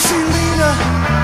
see Lena.